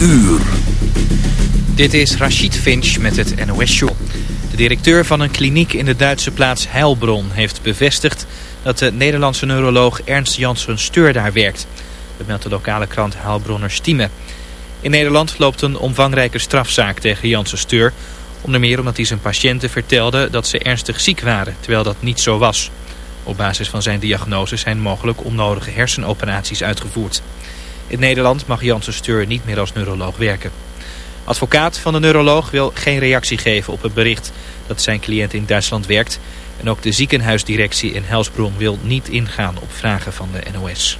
uur. Dit is Rachid Finch met het NOS-show. De directeur van een kliniek in de Duitse plaats Heilbronn heeft bevestigd dat de Nederlandse neuroloog Ernst Janssen Steur daar werkt. Dat meldt de lokale krant Heilbronner Stieme. In Nederland loopt een omvangrijke strafzaak tegen Janssen Steur. Onder meer omdat hij zijn patiënten vertelde dat ze ernstig ziek waren, terwijl dat niet zo was. Op basis van zijn diagnose zijn mogelijk onnodige hersenoperaties uitgevoerd. In Nederland mag Janssen Steur niet meer als neuroloog werken. Advocaat van de neuroloog wil geen reactie geven op het bericht dat zijn cliënt in Duitsland werkt. En ook de ziekenhuisdirectie in Helsbron wil niet ingaan op vragen van de NOS.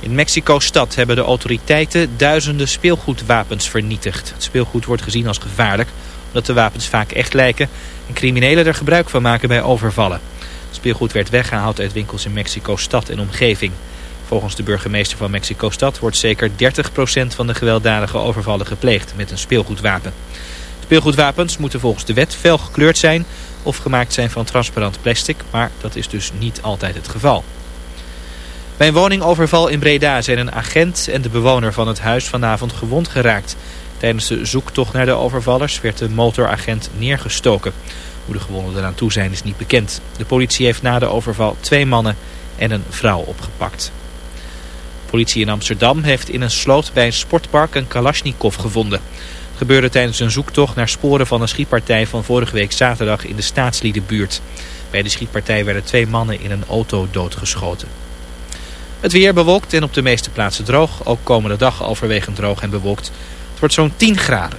In Mexico-stad hebben de autoriteiten duizenden speelgoedwapens vernietigd. Het speelgoed wordt gezien als gevaarlijk omdat de wapens vaak echt lijken en criminelen er gebruik van maken bij overvallen. Speelgoed werd weggehaald uit winkels in Mexico-stad en omgeving. Volgens de burgemeester van Mexico-stad wordt zeker 30% van de gewelddadige overvallen gepleegd met een speelgoedwapen. Speelgoedwapens moeten volgens de wet fel gekleurd zijn of gemaakt zijn van transparant plastic, maar dat is dus niet altijd het geval. Bij een woningoverval in Breda zijn een agent en de bewoner van het huis vanavond gewond geraakt. Tijdens de zoektocht naar de overvallers werd de motoragent neergestoken. Hoe de gewonden eraan toe zijn is niet bekend. De politie heeft na de overval twee mannen en een vrouw opgepakt. Politie in Amsterdam heeft in een sloot bij een sportpark een Kalashnikov gevonden. Gebeurde tijdens een zoektocht naar sporen van een schietpartij van vorige week zaterdag in de staatsliedenbuurt. Bij de schietpartij werden twee mannen in een auto doodgeschoten. Het weer bewolkt en op de meeste plaatsen droog. Ook komende dag overwegend droog en bewolkt. Het wordt zo'n 10 graden.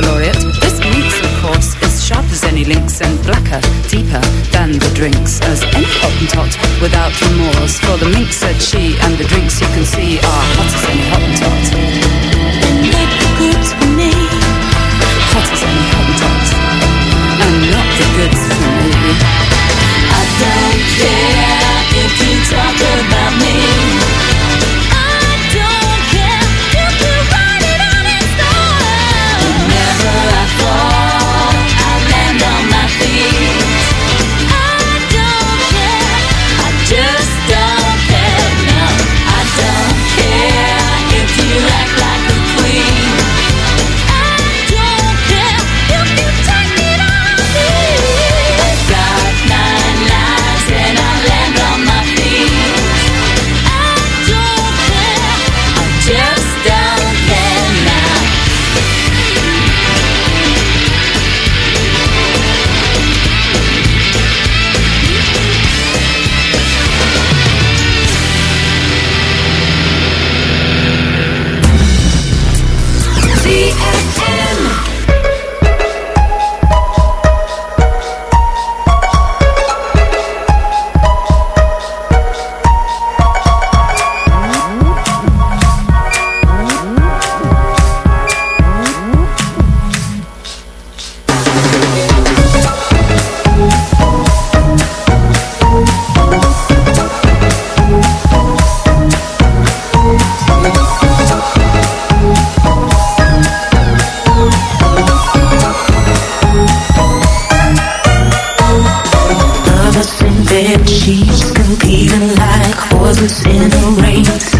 the laureate. This week's, of course, is sharp as any links and blacker, deeper than the drinks, as any hottentot without remorse. For the mink said she, and the drinks you can see are hot as any hottentot. Make the goods for me. Hot as any hottentot. And not the goods for me. I don't care. like horses in the rain.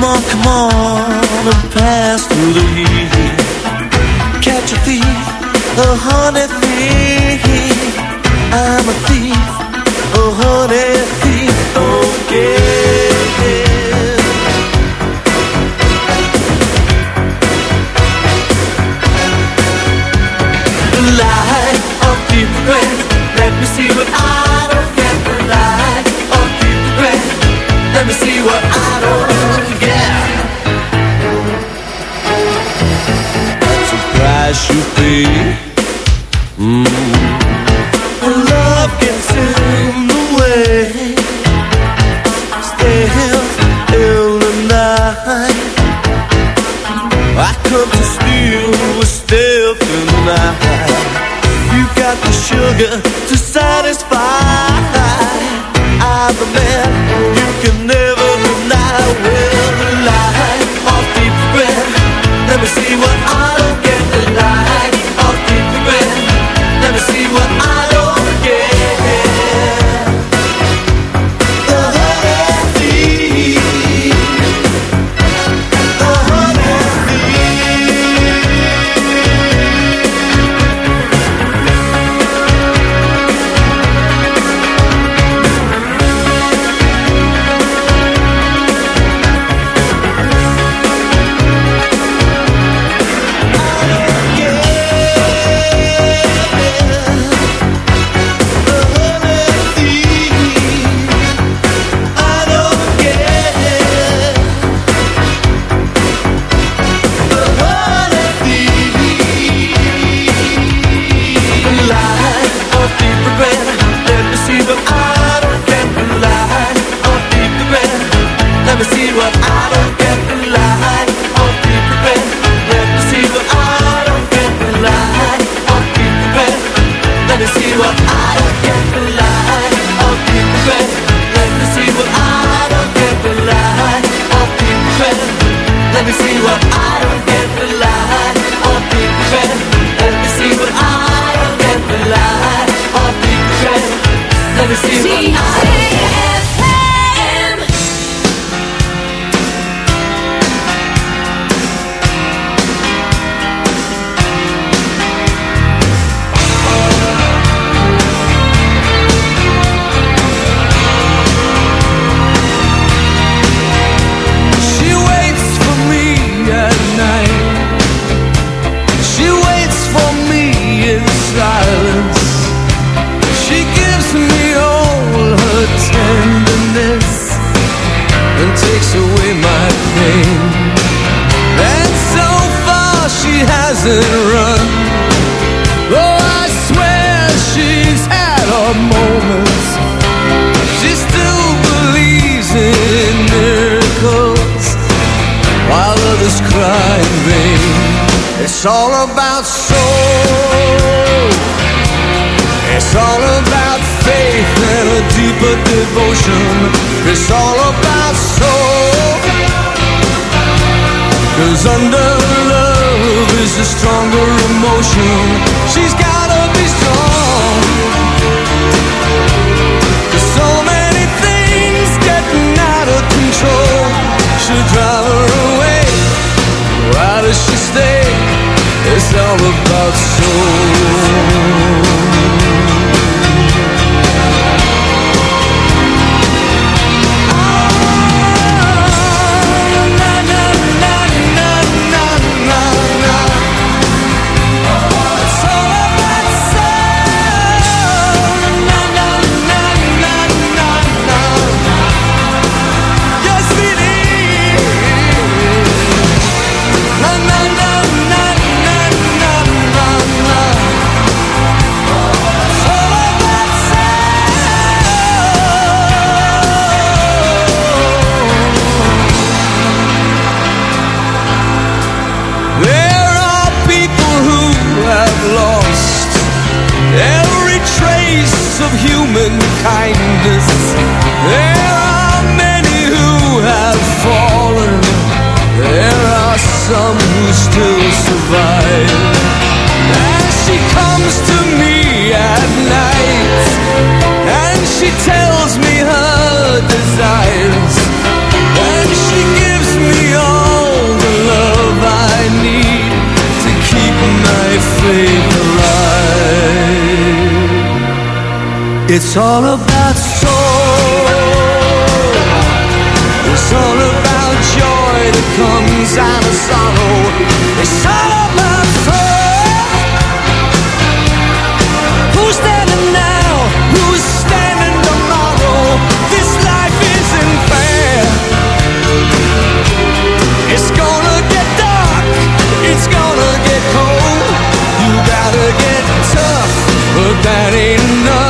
Come on, come on and pass through the heat. Catch a thief, a honey thief. I'm a thief, a honey thief. Love in the night. I come to steal in the night You got the sugar to satisfy. I'm the man you can never deny. Let me see what I others cry in vain. It's all about soul. It's all about faith and a deeper devotion. It's all about soul. Cause under love is a stronger emotion. She's gotta be strong. does she stay? It's all about soul. It's all about soul. It's all about joy that comes out of sorrow. It's all about soul. Who's standing now? Who's standing tomorrow? This life isn't fair. It's gonna get dark. It's gonna get cold. You gotta get tough, but that ain't enough.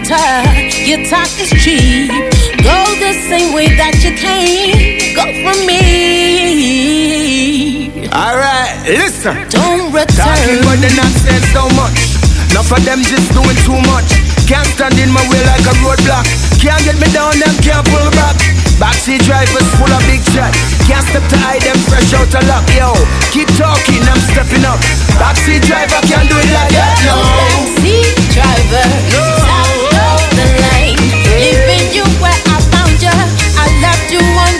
your bitter. Your talk is cheap. Go the same way that you came. Go for me. Alright, listen. Don't Talking return. but they not saying so much. Enough of them just doing too much. Can't stand in my way like a roadblock. Can't get me down, them can't pull back. Backseat drivers full of big chat. Can't step to hide them fresh out of luck. Yo, keep talking, I'm stepping up. Backseat driver can't do it like that. No. Backseat driver, top where I found you. I left you wondering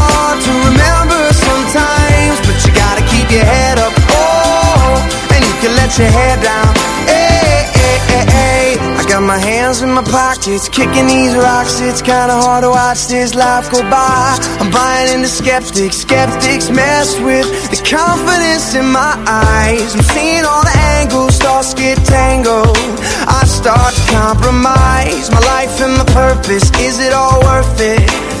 your head up. Oh, and you can let your head down. Hey, hey, hey, hey. I got my hands in my pockets, kicking these rocks. It's kinda hard to watch this life go by. I'm buying into skeptics, skeptics mess with the confidence in my eyes. I'm seeing all the angles, thoughts get tangled. I start to compromise my life and my purpose. Is it all worth it?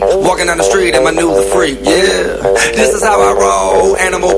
Walking down the street and my new the freak, yeah. This is how I roll, animal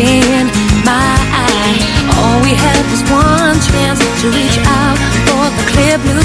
in my eye. All we had was one chance to reach out for the clear blue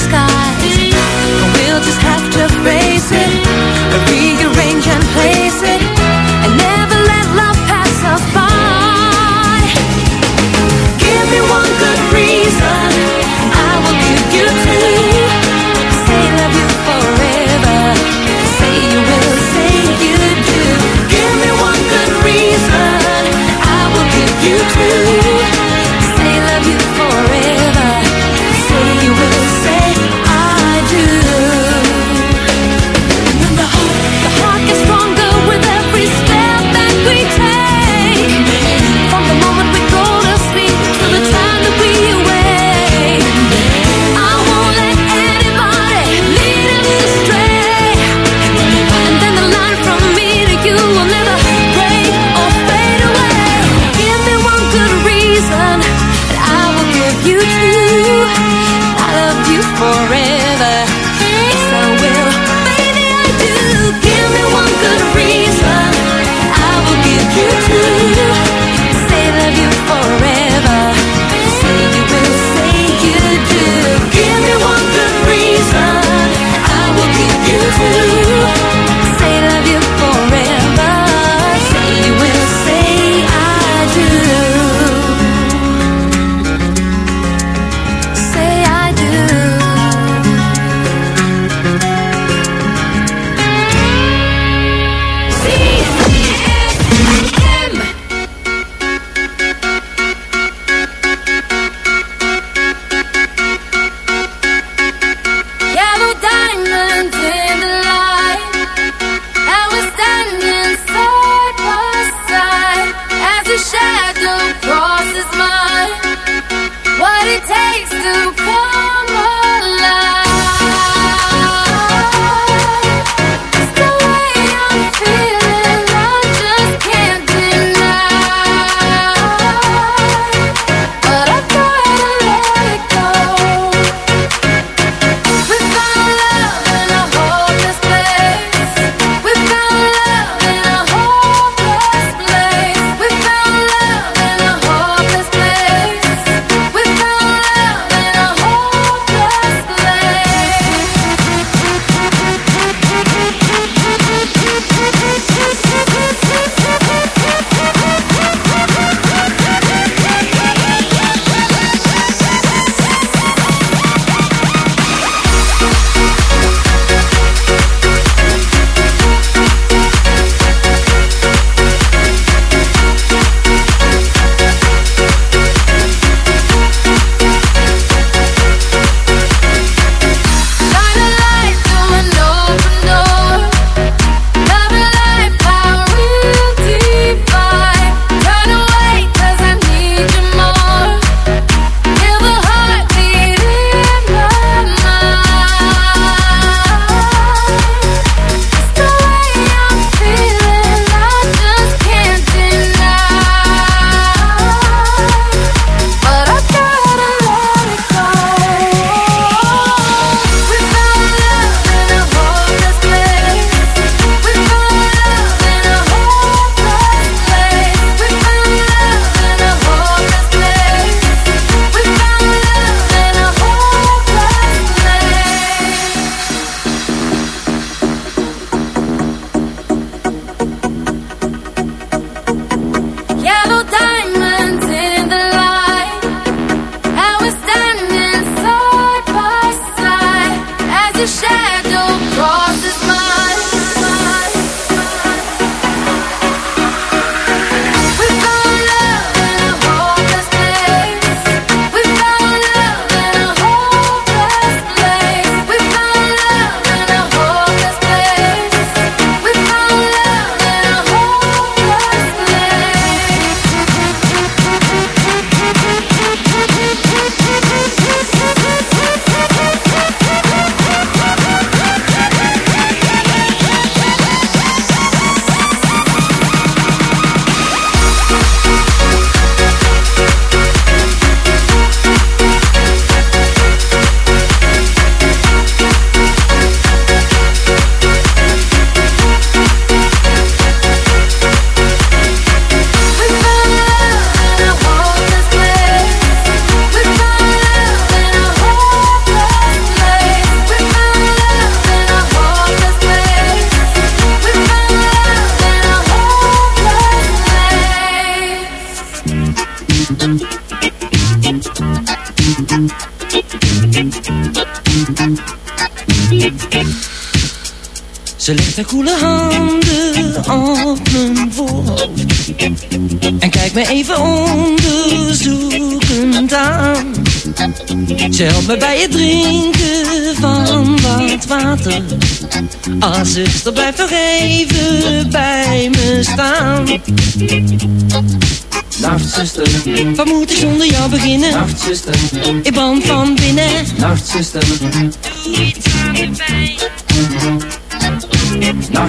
Haar koele handen op mijn voorhoofd En kijkt me even onderzoekend aan. Ze helpt me bij het drinken van wat water. Ah zuster, blijf nog even bij me staan. Nachtzuster, Wat moet ik zonder jou beginnen? nachtzuster, Ik brand van binnen. Nachtzuster, Doe iets aan de pijn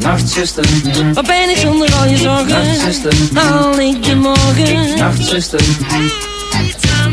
Nachtzuster, Wat ben ik zonder al je zorgen? nachtzuster, Haal ik de morgen? nachtzuster, Doe iets aan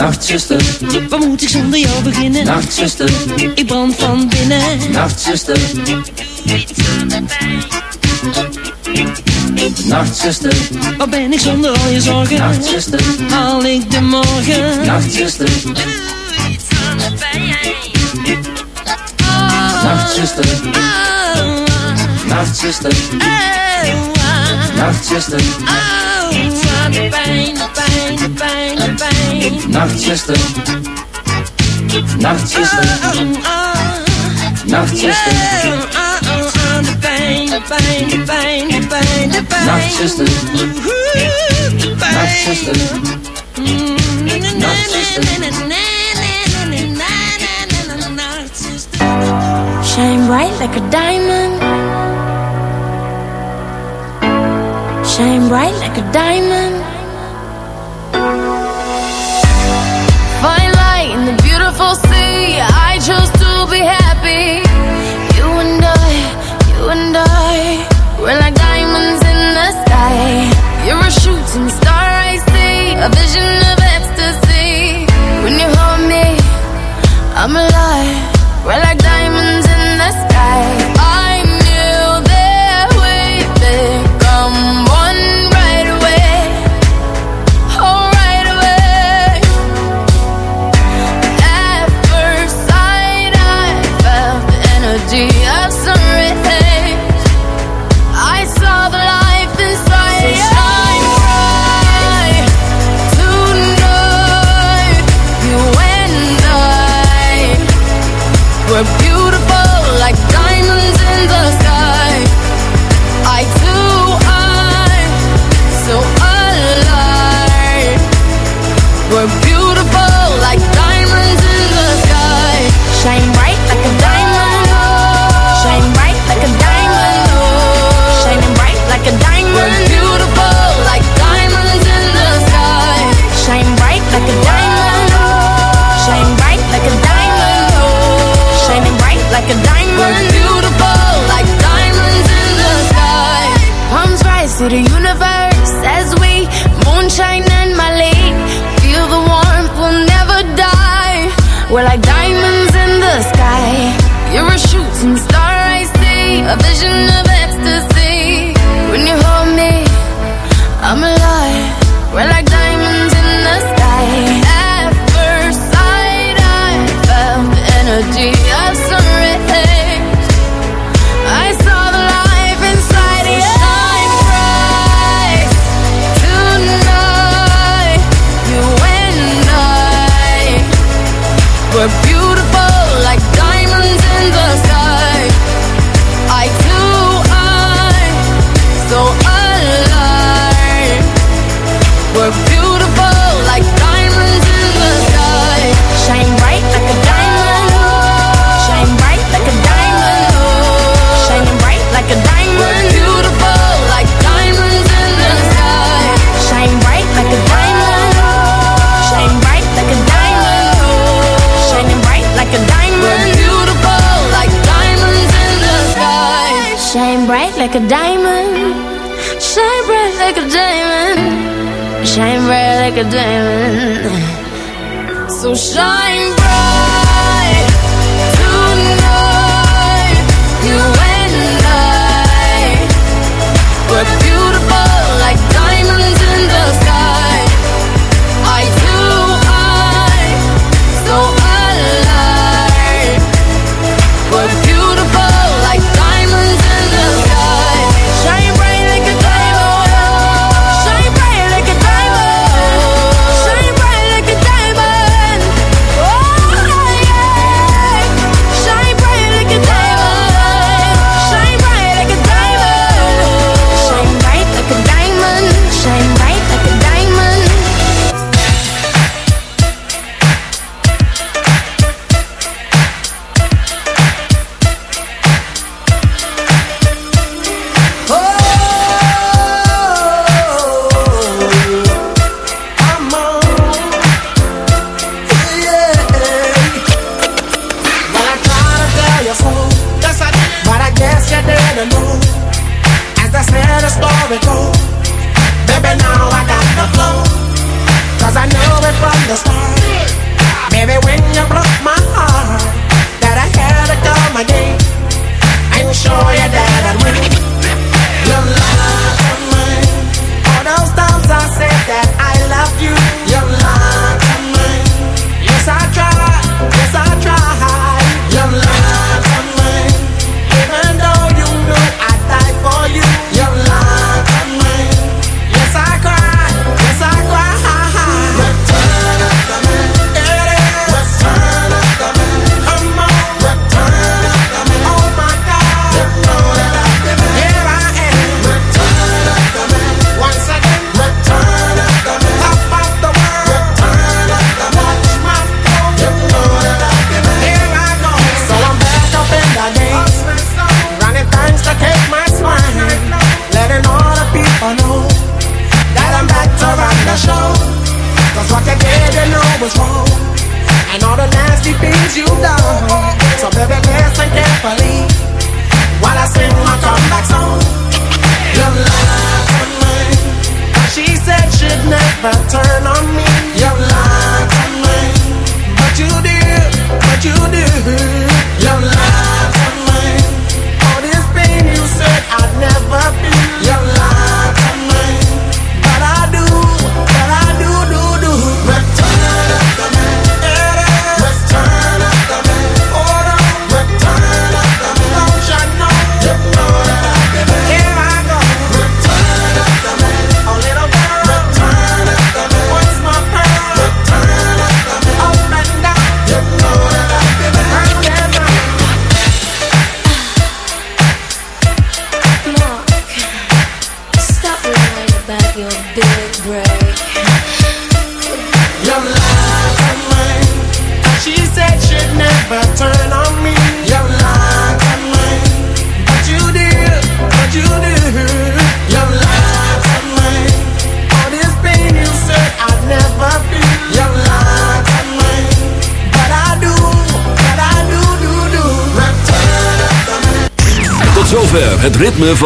Nachtzuster, Wat moet ik zonder jou beginnen? nachtzuster, Ik brand van binnen. nachtzuster, aan de pijn. nachtzuster, Wat ben ik zonder al je zorgen? nachtzuster, Haal ik de morgen? nachtzuster, Doe iets aan de pijn. nachtzuster, Oh, nachtzuster, oh, nachtzuster, oh, de pijn, de pijn, de pijn, alle pijn. Nachtzuster, nachtzuster, nachtzuster. Shine bright like a diamond. Shine bright like a diamond. I chose to be happy. You and I, you and I, we're like diamonds in the sky. You're a shooting star, I see, a vision of ecstasy. When you hold me, I'm alive. We're beautiful like diamonds in the sky. Shine bright like a diamond. Shine bright like a diamond. Shining bright like a diamond. We're beautiful like diamonds in the sky. Shine bright like a diamond. Shine bright like a diamond. Shining bright like a diamond. We're beautiful like diamonds in the sky. To you. a diamond